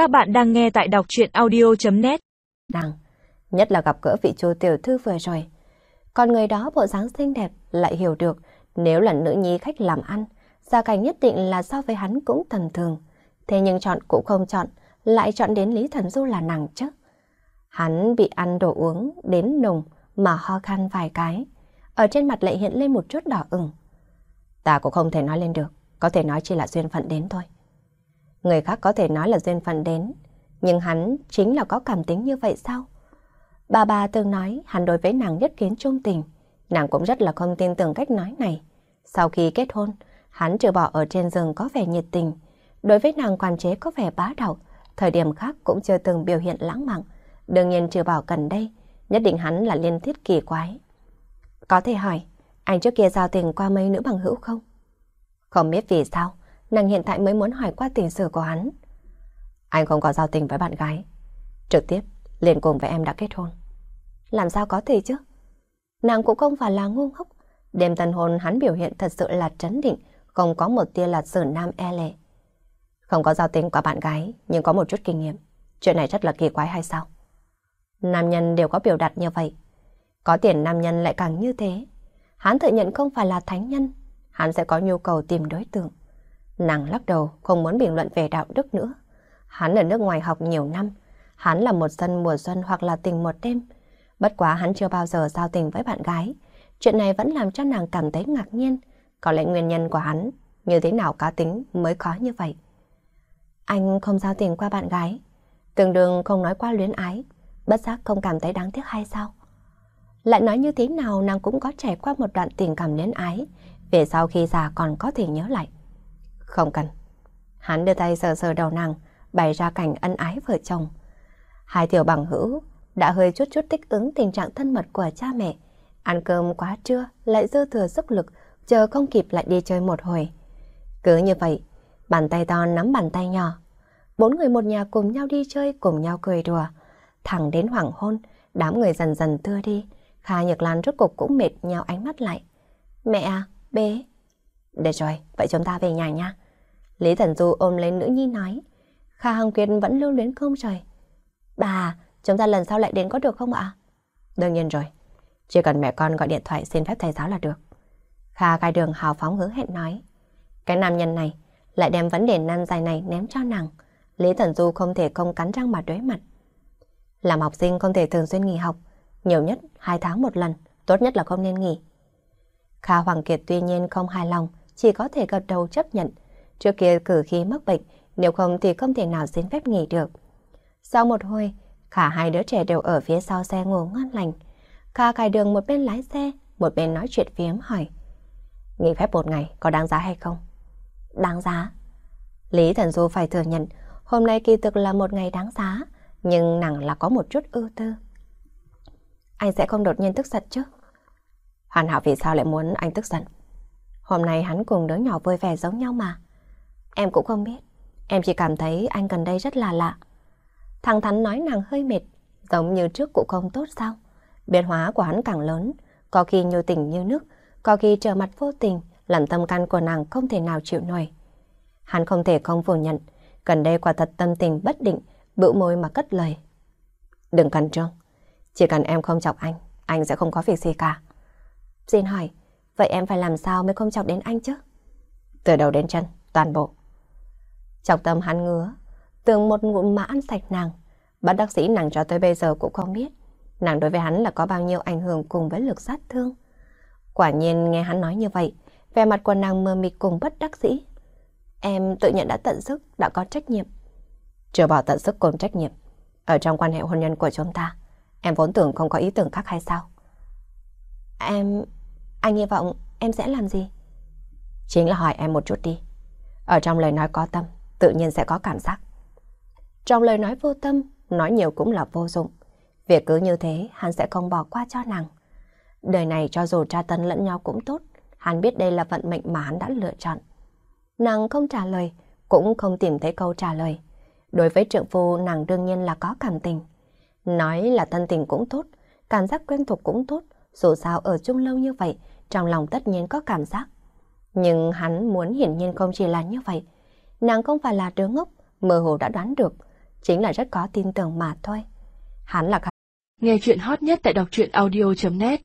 Các bạn đang nghe tại đọc chuyện audio.net Nàng, nhất là gặp gỡ vị chú tiểu thư vừa rồi. Còn người đó bộ dáng xinh đẹp lại hiểu được nếu là nữ nhi khách làm ăn, gia cảnh nhất định là so với hắn cũng tầm thường. Thế nhưng chọn cũng không chọn, lại chọn đến Lý Thần Du là nàng chứ. Hắn bị ăn đồ uống đến nồng mà ho khan vài cái. Ở trên mặt lại hiện lên một chút đỏ ửng. Ta cũng không thể nói lên được, có thể nói chỉ là duyên phận đến thôi. Người khác có thể nói là duyên phận đến, nhưng hắn chính là có cảm tính như vậy sao? Bà bà từng nói hắn đối với nàng nhất kiến trung tình, nàng cũng rất là không tin tưởng cách nói này. Sau khi kết hôn, hắn trừ bỏ ở trên giường có vẻ nhiệt tình, đối với nàng quản chế có vẻ bá đạo, thời điểm khác cũng chưa từng biểu hiện lãng mạn. Đương nhiên trừ bảo gần đây, nhất định hắn là liên thiết kỳ quái. Có thể hỏi, anh trước kia giao tình qua mấy nữ bằng hữu không? Không biết vì sao, nàng hiện tại mới muốn hỏi qua tình sử của hắn. Anh không có giao tình với bạn gái. Trực tiếp, liền cùng với em đã kết hôn. Làm sao có thể chứ? Nàng cũng không phải là ngu ngốc. Đêm tân hôn hắn biểu hiện thật sự là trấn định, không có một tia là sử nam e lệ. Không có giao tình qua bạn gái, nhưng có một chút kinh nghiệm. Chuyện này rất là kỳ quái hay sao? Nam nhân đều có biểu đạt như vậy. Có tiền nam nhân lại càng như thế. Hắn tự nhận không phải là thánh nhân, hắn sẽ có nhu cầu tìm đối tượng. Nàng lắc đầu, không muốn bình luận về đạo đức nữa. Hắn ở nước ngoài học nhiều năm, hắn là một dân mùa xuân hoặc là tình một đêm. Bất quá hắn chưa bao giờ giao tình với bạn gái. Chuyện này vẫn làm cho nàng cảm thấy ngạc nhiên. Có lẽ nguyên nhân của hắn, như thế nào cá tính mới khó như vậy. Anh không giao tình qua bạn gái, tương đương không nói qua luyến ái, bất giác không cảm thấy đáng tiếc hay sao? Lại nói như thế nào nàng cũng có trải qua một đoạn tình cảm luyến ái, về sau khi già còn có thể nhớ lại. Không cần. Hắn đưa tay sờ sờ đầu nàng, bày ra cảnh ân ái vợ chồng. Hai tiểu bằng hữu đã hơi chút chút thích ứng tình trạng thân mật của cha mẹ. Ăn cơm quá trưa, lại dư thừa sức lực, chờ không kịp lại đi chơi một hồi. Cứ như vậy, bàn tay to nắm bàn tay nhỏ. Bốn người một nhà cùng nhau đi chơi, cùng nhau cười đùa. Thẳng đến hoàng hôn, đám người dần dần thưa đi. Kha nhược Lan rốt cục cũng mệt nhau ánh mắt lại. Mẹ à, bế. Để rồi, vậy chúng ta về nhà nha. Lý Thần Du ôm lấy nữ nhi nói. Kha Hằng Kiệt vẫn lưu luyến không rời. Bà, chúng ta lần sau lại đến có được không ạ? Đương nhiên rồi. Chỉ cần mẹ con gọi điện thoại xin phép thầy giáo là được. Kha cai đường hào phóng hứa hẹn nói. Cái nam nhân này lại đem vấn đề nan dài này ném cho nàng. Lý Thần Du không thể không cắn răng mà đối mặt. Làm học sinh không thể thường xuyên nghỉ học, nhiều nhất 2 tháng một lần, tốt nhất là không nên nghỉ. Kha Hoàng Kiệt tuy nhiên không hài lòng, chỉ có thể gật đầu chấp nhận. Trước kia cử khi mắc bệnh, nếu không thì không thể nào xin phép nghỉ được. Sau một hồi, cả hai đứa trẻ đều ở phía sau xe ngủ ngon lành. Kha cài đường một bên lái xe, một bên nói chuyện phiếm hỏi. Nghỉ phép một ngày có đáng giá hay không? Đáng giá. Lý Thần Du phải thừa nhận, hôm nay kỳ thực là một ngày đáng giá, nhưng nàng là có một chút ưu tư. Anh sẽ không đột nhiên tức giận chứ? Hoàn Hảo vì sao lại muốn anh tức giận? Hôm nay hắn cùng đứa nhỏ vui vẻ giống nhau mà. Em cũng không biết. Em chỉ cảm thấy anh gần đây rất là lạ. Thằng Thắn nói nàng hơi mệt, giống như trước cũng không tốt sao? Biến hóa của hắn càng lớn, có khi như tình như nước, có khi trở mặt vô tình, làm tâm can của nàng không thể nào chịu nổi. Hắn không thể không phủ nhận, gần đây quả thật tâm tình bất định, bự môi mà cất lời. Đừng cần trương, chỉ cần em không chọc anh, anh sẽ không có việc gì cả. Xin hỏi, vậy em phải làm sao mới không chọc đến anh chứ? Từ đầu đến chân, toàn bộ. Trong tâm hắn ngứa, tưởng một ngụm mà ăn sạch nàng. Bác đắc sĩ nàng cho tới bây giờ cũng không biết. Nàng đối với hắn là có bao nhiêu ảnh hưởng cùng với lực sát thương. Quả nhiên nghe hắn nói như vậy, vẻ mặt của nàng mơ mịt cùng bất đắc sĩ. Em tự nhận đã tận sức, đã có trách nhiệm. Chưa bỏ tận sức cùng trách nhiệm. Ở trong quan hệ hôn nhân của chúng ta, em vốn tưởng không có ý tưởng khác hay sao? Em... Anh hy vọng em sẽ làm gì? Chính là hỏi em một chút đi. Ở trong lời nói có tâm, tự nhiên sẽ có cảm giác. Trong lời nói vô tâm, nói nhiều cũng là vô dụng. Việc cứ như thế, hắn sẽ không bỏ qua cho nàng. Đời này cho dù tra tấn lẫn nhau cũng tốt, hắn biết đây là vận mệnh mà hắn đã lựa chọn. Nàng không trả lời, cũng không tìm thấy câu trả lời. Đối với trượng phu nàng đương nhiên là có cảm tình. Nói là thân tình cũng tốt, cảm giác quen thuộc cũng tốt, dù sao ở chung lâu như vậy, trong lòng tất nhiên có cảm giác. Nhưng hắn muốn hiển nhiên không chỉ là như vậy. Nàng không phải là đứa ngốc, mơ hồ đã đoán được. chính là rất có tin tưởng mà thôi. Hắn là Nghe chuyện hot nhất tại đọc truyện audio.net